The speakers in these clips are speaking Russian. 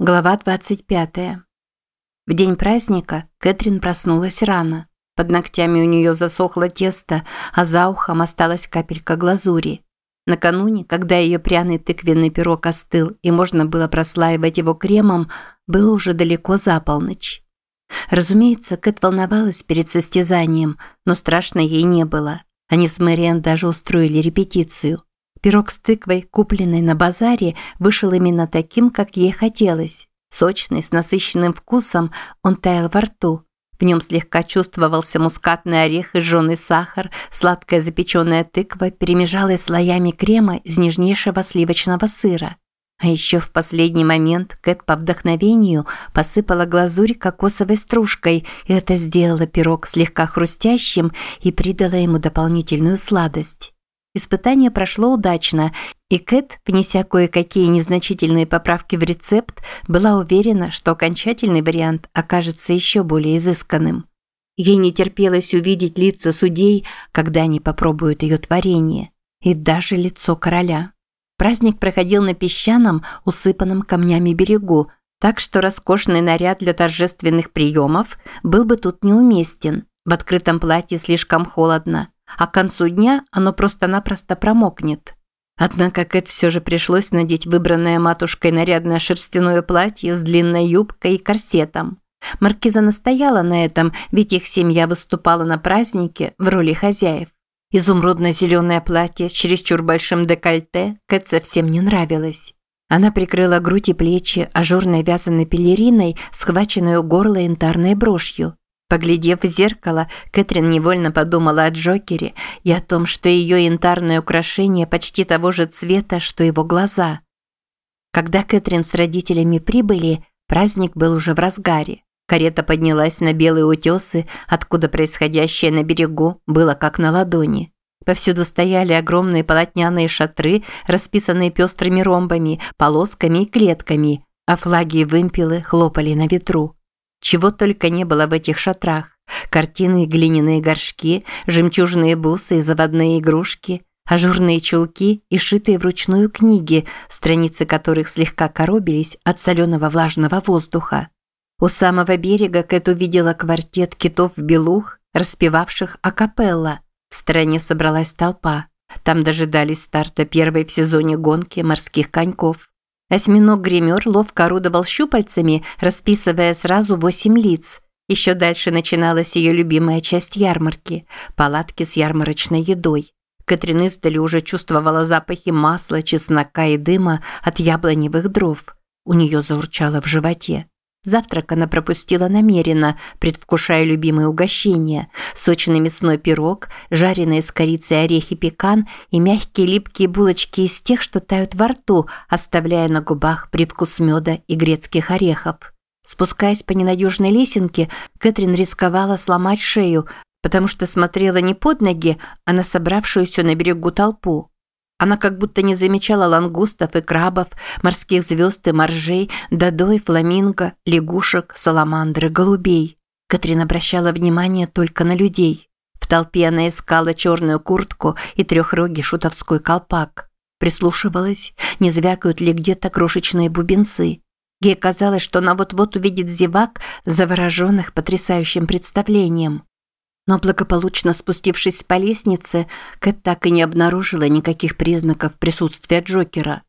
Глава 25. В день праздника Кэтрин проснулась рано. Под ногтями у нее засохло тесто, а за ухом осталась капелька глазури. Накануне, когда ее пряный тыквенный пирог остыл и можно было прослаивать его кремом, было уже далеко за полночь. Разумеется, Кэт волновалась перед состязанием, но страшно ей не было. Они с Мэриэн даже устроили репетицию. Пирог с тыквой, купленный на базаре, вышел именно таким, как ей хотелось. Сочный, с насыщенным вкусом, он таял во рту. В нем слегка чувствовался мускатный орех и жженый сахар, сладкая запеченная тыква перемежалась слоями крема из нежнейшего сливочного сыра. А еще в последний момент Кэт по вдохновению посыпала глазурь кокосовой стружкой, и это сделало пирог слегка хрустящим и придало ему дополнительную сладость. Испытание прошло удачно, и Кэт, внеся кое-какие незначительные поправки в рецепт, была уверена, что окончательный вариант окажется еще более изысканным. Ей не терпелось увидеть лица судей, когда они попробуют ее творение, и даже лицо короля. Праздник проходил на песчаном, усыпанном камнями берегу, так что роскошный наряд для торжественных приемов был бы тут неуместен. В открытом платье слишком холодно а к концу дня оно просто-напросто промокнет. Однако Кэт все же пришлось надеть выбранное матушкой нарядное шерстяное платье с длинной юбкой и корсетом. Маркиза настояла на этом, ведь их семья выступала на празднике в роли хозяев. Изумрудно-зеленое платье с чересчур большим декольте Кэт совсем не нравилось. Она прикрыла грудь и плечи ажурной вязаной пелериной, схваченной у горла янтарной брошью. Поглядев в зеркало, Кэтрин невольно подумала о Джокере и о том, что ее янтарное украшение почти того же цвета, что его глаза. Когда Кэтрин с родителями прибыли, праздник был уже в разгаре. Карета поднялась на белые утесы, откуда происходящее на берегу было как на ладони. Повсюду стояли огромные полотняные шатры, расписанные пестрыми ромбами, полосками и клетками, а флаги и вымпелы хлопали на ветру. Чего только не было в этих шатрах. Картины и глиняные горшки, жемчужные бусы и заводные игрушки, ажурные чулки и шитые вручную книги, страницы которых слегка коробились от соленого влажного воздуха. У самого берега Кэт увидела квартет китов-белух, распевавших акапелла. В стороне собралась толпа. Там дожидались старта первой в сезоне гонки морских коньков. Осьминог-гример ловко орудовал щупальцами, расписывая сразу восемь лиц. Еще дальше начиналась ее любимая часть ярмарки – палатки с ярмарочной едой. Катрин издали уже чувствовала запахи масла, чеснока и дыма от яблоневых дров. У нее заурчало в животе. Завтрак она пропустила намеренно, предвкушая любимые угощения. Сочный мясной пирог, жареные с корицей орехи пекан и мягкие липкие булочки из тех, что тают во рту, оставляя на губах привкус меда и грецких орехов. Спускаясь по ненадежной лесенке, Кэтрин рисковала сломать шею, потому что смотрела не под ноги, а на собравшуюся на берегу толпу. Она как будто не замечала лангустов и крабов, морских звезд и моржей, додой, фламинго, лягушек, саламандры, голубей. Катрин обращала внимание только на людей. В толпе она искала черную куртку и трехрогий шутовской колпак. Прислушивалась, не звякают ли где-то крошечные бубенцы. Ей казалось, что она вот-вот увидит зевак, завороженных потрясающим представлением. Но благополучно спустившись по лестнице, Кэт так и не обнаружила никаких признаков присутствия Джокера.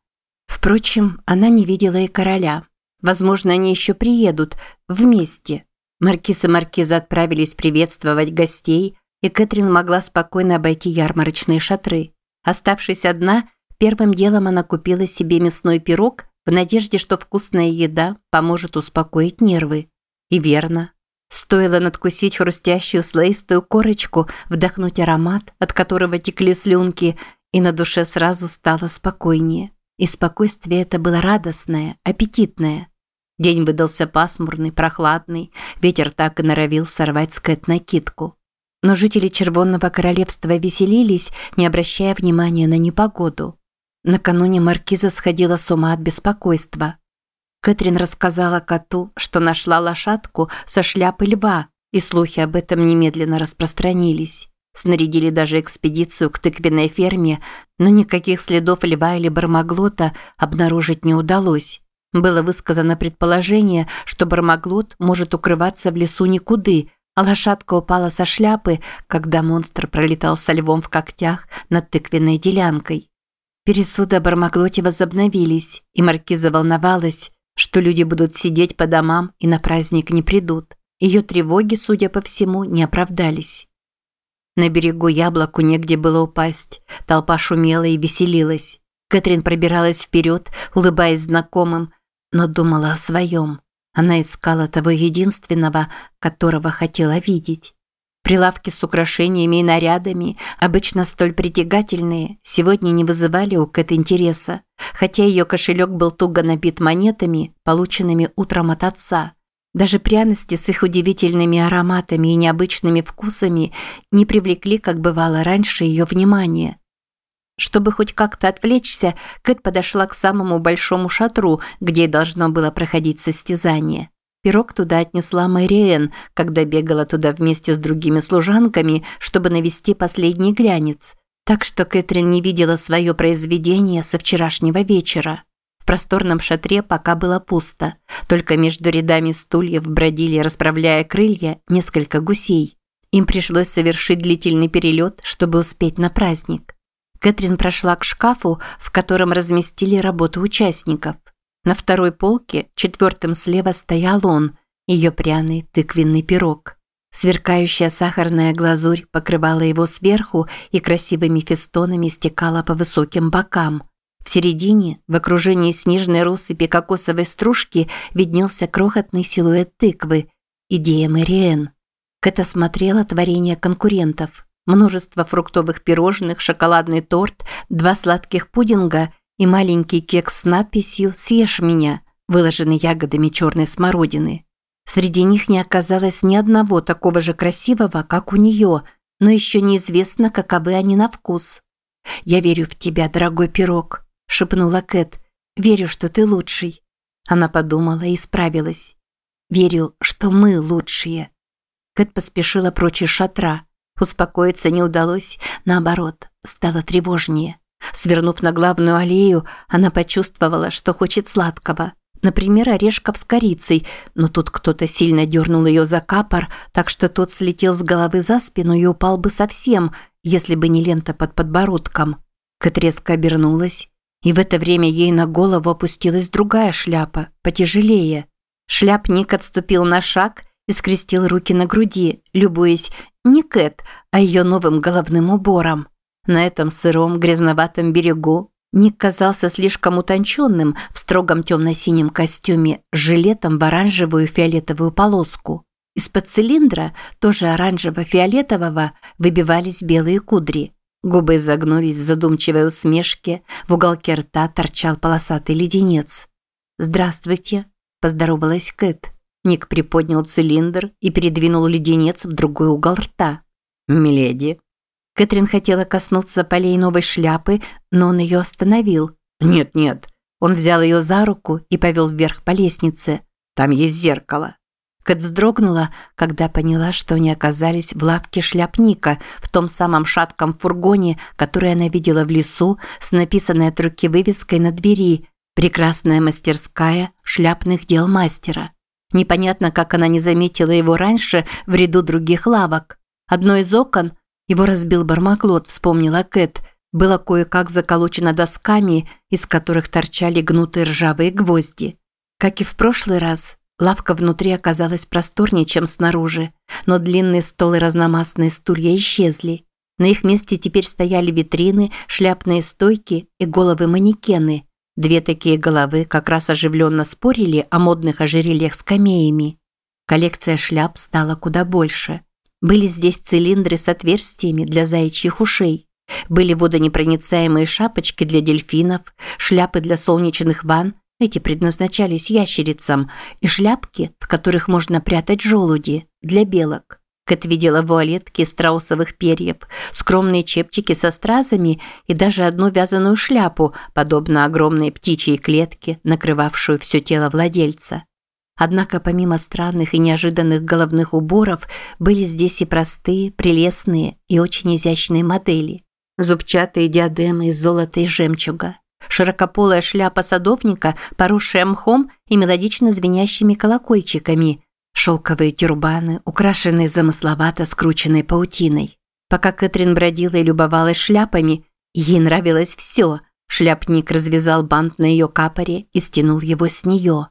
Впрочем, она не видела и короля. Возможно, они еще приедут вместе. Маркиз и маркиза отправились приветствовать гостей, и Кэтрин могла спокойно обойти ярмарочные шатры. Оставшись одна, первым делом она купила себе мясной пирог в надежде, что вкусная еда поможет успокоить нервы. И верно, Стоило надкусить хрустящую слоистую корочку, вдохнуть аромат, от которого текли слюнки, и на душе сразу стало спокойнее. И спокойствие это было радостное, аппетитное. День выдался пасмурный, прохладный, ветер так и норовил сорвать с Кэт накидку. Но жители Червонного Королевства веселились, не обращая внимания на непогоду. Накануне маркиза сходила с ума от беспокойства. Кэтрин рассказала коту, что нашла лошадку со шляпой льва, и слухи об этом немедленно распространились. Снарядили даже экспедицию к тыквенной ферме, но никаких следов льва или бармаглота обнаружить не удалось. Было высказано предположение, что Бармаглот может укрываться в лесу никуды, а лошадка упала со шляпы, когда монстр пролетал со львом в когтях над тыквенной делянкой. Пересуды о Бармаглоте возобновились, и Маркиза волновалась, что люди будут сидеть по домам и на праздник не придут. Ее тревоги, судя по всему, не оправдались. На берегу яблоку негде было упасть, толпа шумела и веселилась. Кэтрин пробиралась вперед, улыбаясь знакомым, но думала о своем. Она искала того единственного, которого хотела видеть. Прилавки с украшениями и нарядами, обычно столь притягательные, сегодня не вызывали у Кэт интереса, хотя ее кошелек был туго набит монетами, полученными утром от отца. Даже пряности с их удивительными ароматами и необычными вкусами не привлекли, как бывало раньше, ее внимание. Чтобы хоть как-то отвлечься, Кэт подошла к самому большому шатру, где должно было проходить состязание. Пирог туда отнесла Мэриэн, когда бегала туда вместе с другими служанками, чтобы навести последний глянец. Так что Кэтрин не видела свое произведение со вчерашнего вечера. В просторном шатре пока было пусто. Только между рядами стульев бродили, расправляя крылья, несколько гусей. Им пришлось совершить длительный перелет, чтобы успеть на праздник. Кэтрин прошла к шкафу, в котором разместили работу участников. На второй полке, четвертым слева, стоял он, ее пряный тыквенный пирог. Сверкающая сахарная глазурь покрывала его сверху и красивыми фестонами стекала по высоким бокам. В середине, в окружении снежной россыпи кокосовой стружки, виднелся крохотный силуэт тыквы – идея Мэриэн. Кэт осмотрела творение конкурентов – множество фруктовых пирожных, шоколадный торт, два сладких пудинга и маленький кекс с надписью «Съешь меня», выложенный ягодами черной смородины. Среди них не оказалось ни одного такого же красивого, как у нее, но еще неизвестно, каковы они на вкус. «Я верю в тебя, дорогой пирог», – шепнула Кэт. «Верю, что ты лучший». Она подумала и справилась. «Верю, что мы лучшие». Кэт поспешила прочь из шатра. Успокоиться не удалось, наоборот, стало тревожнее. Свернув на главную аллею, она почувствовала, что хочет сладкого. Например, орешков с корицей, но тут кто-то сильно дернул ее за капор, так что тот слетел с головы за спину и упал бы совсем, если бы не лента под подбородком. Кэт резко обернулась, и в это время ей на голову опустилась другая шляпа, потяжелее. Шляпник отступил на шаг и скрестил руки на груди, любуясь не Кэт, а ее новым головным убором. На этом сыром грязноватом берегу Ник казался слишком утонченным в строгом темно-синем костюме с жилетом в оранжевую фиолетовую полоску. Из-под цилиндра, тоже оранжево-фиолетового, выбивались белые кудри. Губы загнулись в задумчивой усмешке, в уголке рта торчал полосатый леденец. «Здравствуйте», – поздоровалась Кэт. Ник приподнял цилиндр и передвинул леденец в другой угол рта. «Миледи». Кэтрин хотела коснуться полей новой шляпы, но он ее остановил. «Нет-нет». Он взял ее за руку и повел вверх по лестнице. «Там есть зеркало». Кэт вздрогнула, когда поняла, что они оказались в лавке шляпника, в том самом шатком фургоне, который она видела в лесу, с написанной от руки вывеской на двери «Прекрасная мастерская шляпных дел мастера». Непонятно, как она не заметила его раньше в ряду других лавок. Одно из окон, его разбил бармаклот, вспомнила Кэт, было кое-как заколочено досками, из которых торчали гнутые ржавые гвозди. Как и в прошлый раз, лавка внутри оказалась просторнее, чем снаружи, но длинные столы и разномастные стулья исчезли. На их месте теперь стояли витрины, шляпные стойки и головы манекены – Две такие головы как раз оживленно спорили о модных ожерельях с камеями. Коллекция шляп стала куда больше. Были здесь цилиндры с отверстиями для заячьих ушей. Были водонепроницаемые шапочки для дельфинов, шляпы для солнечных ванн, эти предназначались ящерицам, и шляпки, в которых можно прятать желуди, для белок. Кэт видела вуалетки из страусовых перьев, скромные чепчики со стразами и даже одну вязаную шляпу, подобно огромной птичьей клетке, накрывавшую все тело владельца. Однако помимо странных и неожиданных головных уборов, были здесь и простые, прелестные и очень изящные модели. Зубчатые диадемы из золота и жемчуга, широкополая шляпа садовника, поросшая мхом и мелодично звенящими колокольчиками, шелковые тюрбаны, украшенные замысловато скрученной паутиной. Пока Кэтрин бродила и любовалась шляпами, ей нравилось все. Шляпник развязал бант на ее капоре и стянул его с нее.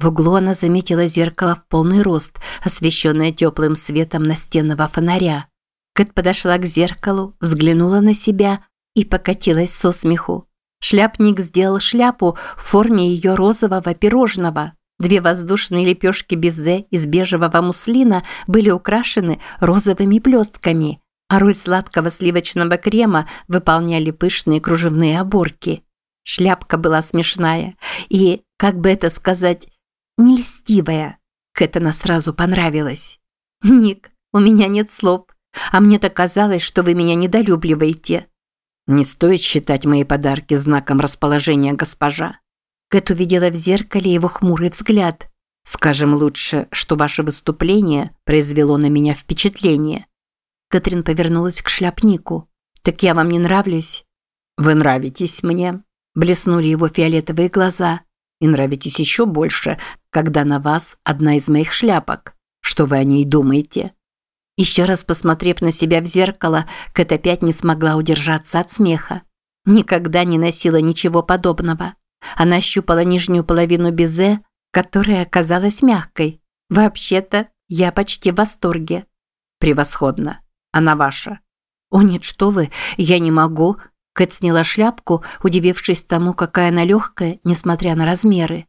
В углу она заметила зеркало в полный рост, освещенное теплым светом настенного фонаря. Кэт подошла к зеркалу, взглянула на себя и покатилась со смеху. Шляпник сделал шляпу в форме ее розового пирожного. Две воздушные лепешки безе из бежевого муслина были украшены розовыми блестками, а роль сладкого сливочного крема выполняли пышные кружевные оборки. Шляпка была смешная и, как бы это сказать, не льстивая. Кэт она сразу понравилась. «Ник, у меня нет слов, а мне так казалось, что вы меня недолюбливаете». «Не стоит считать мои подарки знаком расположения госпожа». Кэт увидела в зеркале его хмурый взгляд. «Скажем лучше, что ваше выступление произвело на меня впечатление». Кэтрин повернулась к шляпнику. «Так я вам не нравлюсь?» «Вы нравитесь мне», – блеснули его фиолетовые глаза. «И нравитесь еще больше, когда на вас одна из моих шляпок. Что вы о ней думаете?» Еще раз посмотрев на себя в зеркало, Кэт опять не смогла удержаться от смеха. Никогда не носила ничего подобного. Она ощупала нижнюю половину безе, которая оказалась мягкой. Вообще-то, я почти в восторге. Превосходно. Она ваша. О нет, что вы, я не могу. Кэт сняла шляпку, удивившись тому, какая она легкая, несмотря на размеры.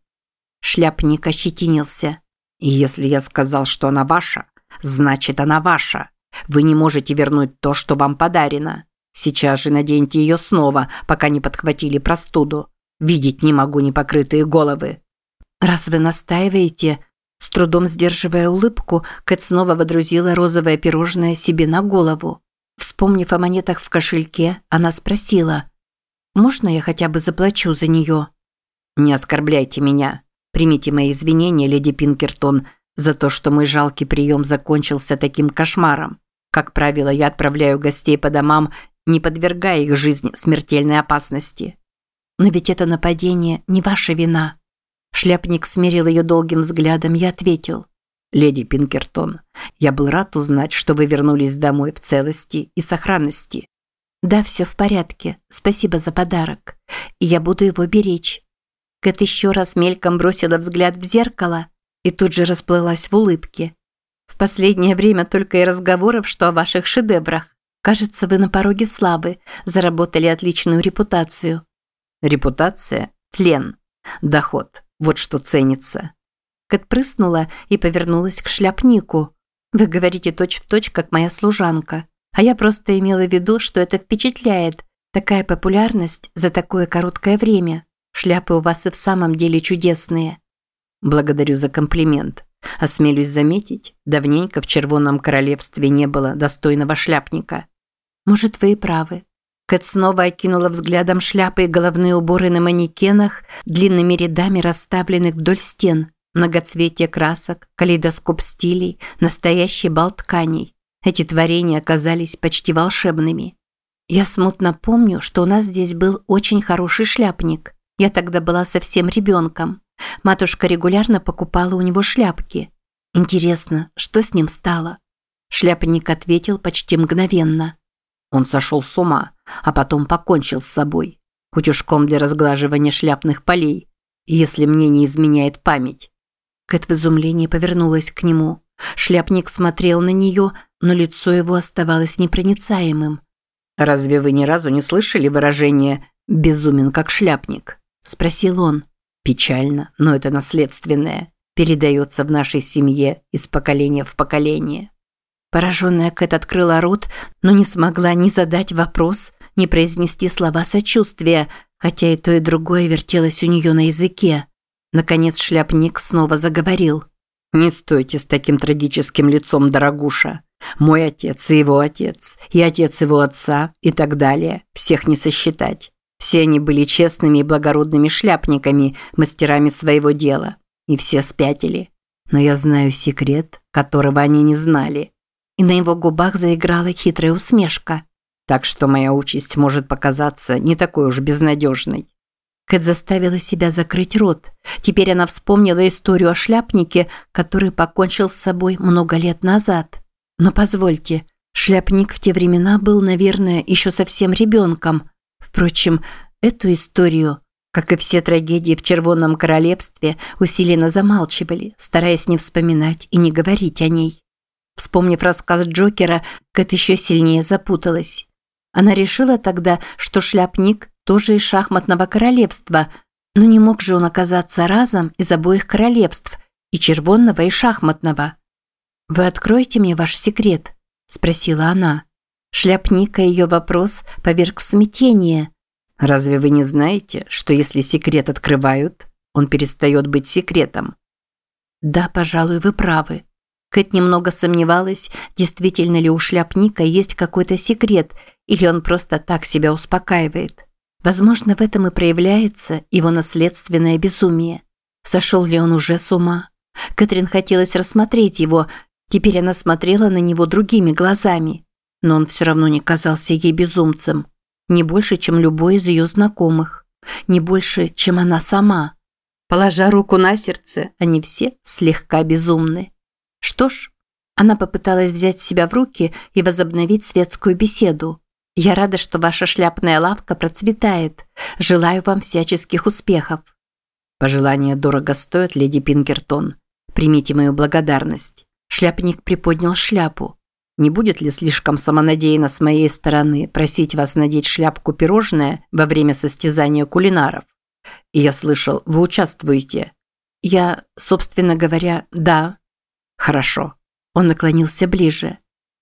Шляпник ощетинился. И если я сказал, что она ваша, значит она ваша. Вы не можете вернуть то, что вам подарено. Сейчас же наденьте ее снова, пока не подхватили простуду. Видеть не могу непокрытые головы. Раз вы настаиваете, с трудом сдерживая улыбку, Кэт снова водрузила розовое пирожное себе на голову. Вспомнив о монетах в кошельке, она спросила, «Можно я хотя бы заплачу за нее?» «Не оскорбляйте меня. Примите мои извинения, леди Пинкертон, за то, что мой жалкий прием закончился таким кошмаром. Как правило, я отправляю гостей по домам, не подвергая их жизнь смертельной опасности. Но ведь это нападение не ваша вина. Шляпник смерил ее долгим взглядом и ответил. «Леди Пинкертон, я был рад узнать, что вы вернулись домой в целости и сохранности». «Да, все в порядке. Спасибо за подарок. Я буду его беречь». Кэт еще раз мельком бросила взгляд в зеркало и тут же расплылась в улыбке. «В последнее время только и разговоров, что о ваших шедеврах. Кажется, вы на пороге славы, заработали отличную репутацию». «Репутация? Тлен. Доход. Вот что ценится». Кэт прыснула и повернулась к шляпнику. «Вы говорите точь-в-точь, точь, как моя служанка. А я просто имела в виду, что это впечатляет. Такая популярность за такое короткое время. Шляпы у вас и в самом деле чудесные». Благодарю за комплимент. Осмелюсь заметить, давненько в Червонном Королевстве не было достойного шляпника. Может, вы и правы. Кэт снова окинула взглядом шляпы и головные уборы на манекенах, длинными рядами расставленных вдоль стен, многоцветие красок, калейдоскоп стилей, настоящий бал тканей. Эти творения оказались почти волшебными. Я смутно помню, что у нас здесь был очень хороший шляпник. Я тогда была совсем ребенком. Матушка регулярно покупала у него шляпки. Интересно, что с ним стало? Шляпник ответил почти мгновенно. Он сошел с ума, а потом покончил с собой. Утюжком для разглаживания шляпных полей, если мне не изменяет память. Кэт в изумлении повернулась к нему. Шляпник смотрел на нее, но лицо его оставалось непроницаемым. «Разве вы ни разу не слышали выражение «безумен как шляпник»?» – спросил он. Печально, но это наследственное. Передается в нашей семье из поколения в поколение. Пораженная Кэт открыла рот, но не смогла ни задать вопрос, ни произнести слова сочувствия, хотя и то, и другое вертелось у нее на языке. Наконец шляпник снова заговорил. «Не стойте с таким трагическим лицом, дорогуша. Мой отец и его отец, и отец его отца, и так далее. Всех не сосчитать. Все они были честными и благородными шляпниками, мастерами своего дела. И все спятили. Но я знаю секрет, которого они не знали. И на его губах заиграла хитрая усмешка. Так что моя участь может показаться не такой уж безнадежной. Кэт заставила себя закрыть рот. Теперь она вспомнила историю о шляпнике, который покончил с собой много лет назад. Но позвольте, шляпник в те времена был, наверное, еще совсем ребенком. Впрочем, эту историю, как и все трагедии в Червонном Королевстве, усиленно замалчивали, стараясь не вспоминать и не говорить о ней. Вспомнив рассказ Джокера, Кэт еще сильнее запуталась. Она решила тогда, что шляпник тоже из шахматного королевства, но не мог же он оказаться разом из обоих королевств, и червонного, и шахматного. «Вы откроете мне ваш секрет?» – спросила она. Шляпника ее вопрос поверг в смятение. «Разве вы не знаете, что если секрет открывают, он перестает быть секретом?» «Да, пожалуй, вы правы». Кэт немного сомневалась, действительно ли у шляпника есть какой-то секрет, или он просто так себя успокаивает. Возможно, в этом и проявляется его наследственное безумие. Сошел ли он уже с ума? Кэтрин хотелось рассмотреть его, теперь она смотрела на него другими глазами. Но он все равно не казался ей безумцем. Не больше, чем любой из ее знакомых. Не больше, чем она сама. Положа руку на сердце, они все слегка безумны. Что ж, она попыталась взять себя в руки и возобновить светскую беседу. Я рада, что ваша шляпная лавка процветает. Желаю вам всяческих успехов. Пожелания дорого стоят, леди Пинкертон. Примите мою благодарность. Шляпник приподнял шляпу. Не будет ли слишком самонадеянно с моей стороны просить вас надеть шляпку пирожное во время состязания кулинаров? И я слышал, вы участвуете. Я, собственно говоря, да. Хорошо. Он наклонился ближе.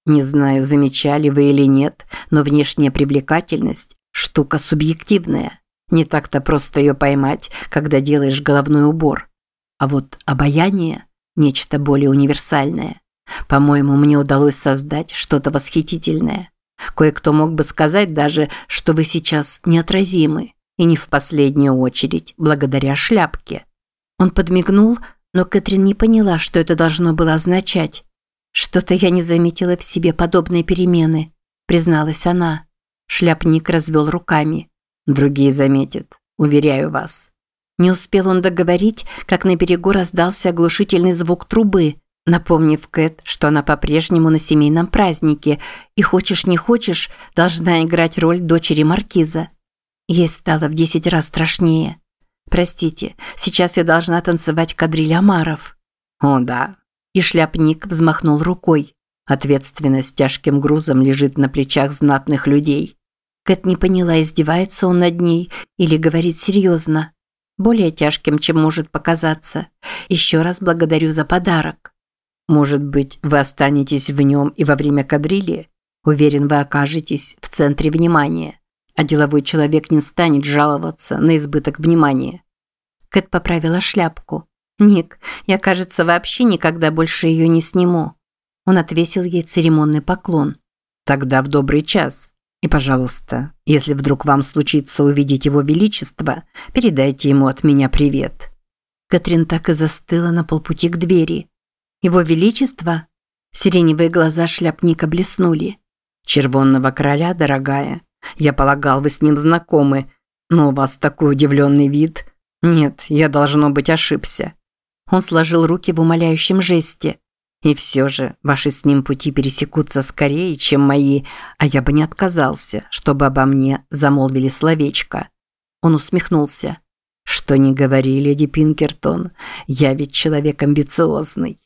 Не знаю, замечали вы или нет, но внешняя привлекательность – штука субъективная. Не так-то просто ее поймать, когда делаешь головной убор. А вот обаяние – нечто более универсальное. По-моему, мне удалось создать что-то восхитительное. Кое-кто мог бы сказать даже, что вы сейчас неотразимы, и не в последнюю очередь благодаря шляпке. Он подмигнул, но Кэтрин не поняла, что это должно было означать. «Что-то я не заметила в себе подобные перемены», – призналась она. Шляпник развел руками. «Другие заметят, уверяю вас». Не успел он договорить, как на берегу раздался оглушительный звук трубы, напомнив Кэт, что она по-прежнему на семейном празднике и, хочешь не хочешь, должна играть роль дочери маркиза. Ей стало в десять раз страшнее. «Простите, сейчас я должна танцевать кадриль Амаров». «О, да, и шляпник взмахнул рукой. Ответственность тяжким грузом лежит на плечах знатных людей. Кэт не поняла, издевается он над ней или говорит серьезно. Более тяжким, чем может показаться. Еще раз благодарю за подарок. Может быть, вы останетесь в нем и во время кадрили? Уверен, вы окажетесь в центре внимания. А деловой человек не станет жаловаться на избыток внимания. Кэт поправила шляпку. «Ник, я, кажется, вообще никогда больше ее не сниму». Он отвесил ей церемонный поклон. «Тогда в добрый час. И, пожалуйста, если вдруг вам случится увидеть его величество, передайте ему от меня привет». Катрин так и застыла на полпути к двери. «Его величество?» Сиреневые глаза шляпника блеснули. «Червонного короля, дорогая. Я полагал, вы с ним знакомы, но у вас такой удивленный вид. Нет, я, должно быть, ошибся. Он сложил руки в умоляющем жесте. «И все же, ваши с ним пути пересекутся скорее, чем мои, а я бы не отказался, чтобы обо мне замолвили словечко». Он усмехнулся. «Что не говори, леди Пинкертон, я ведь человек амбициозный».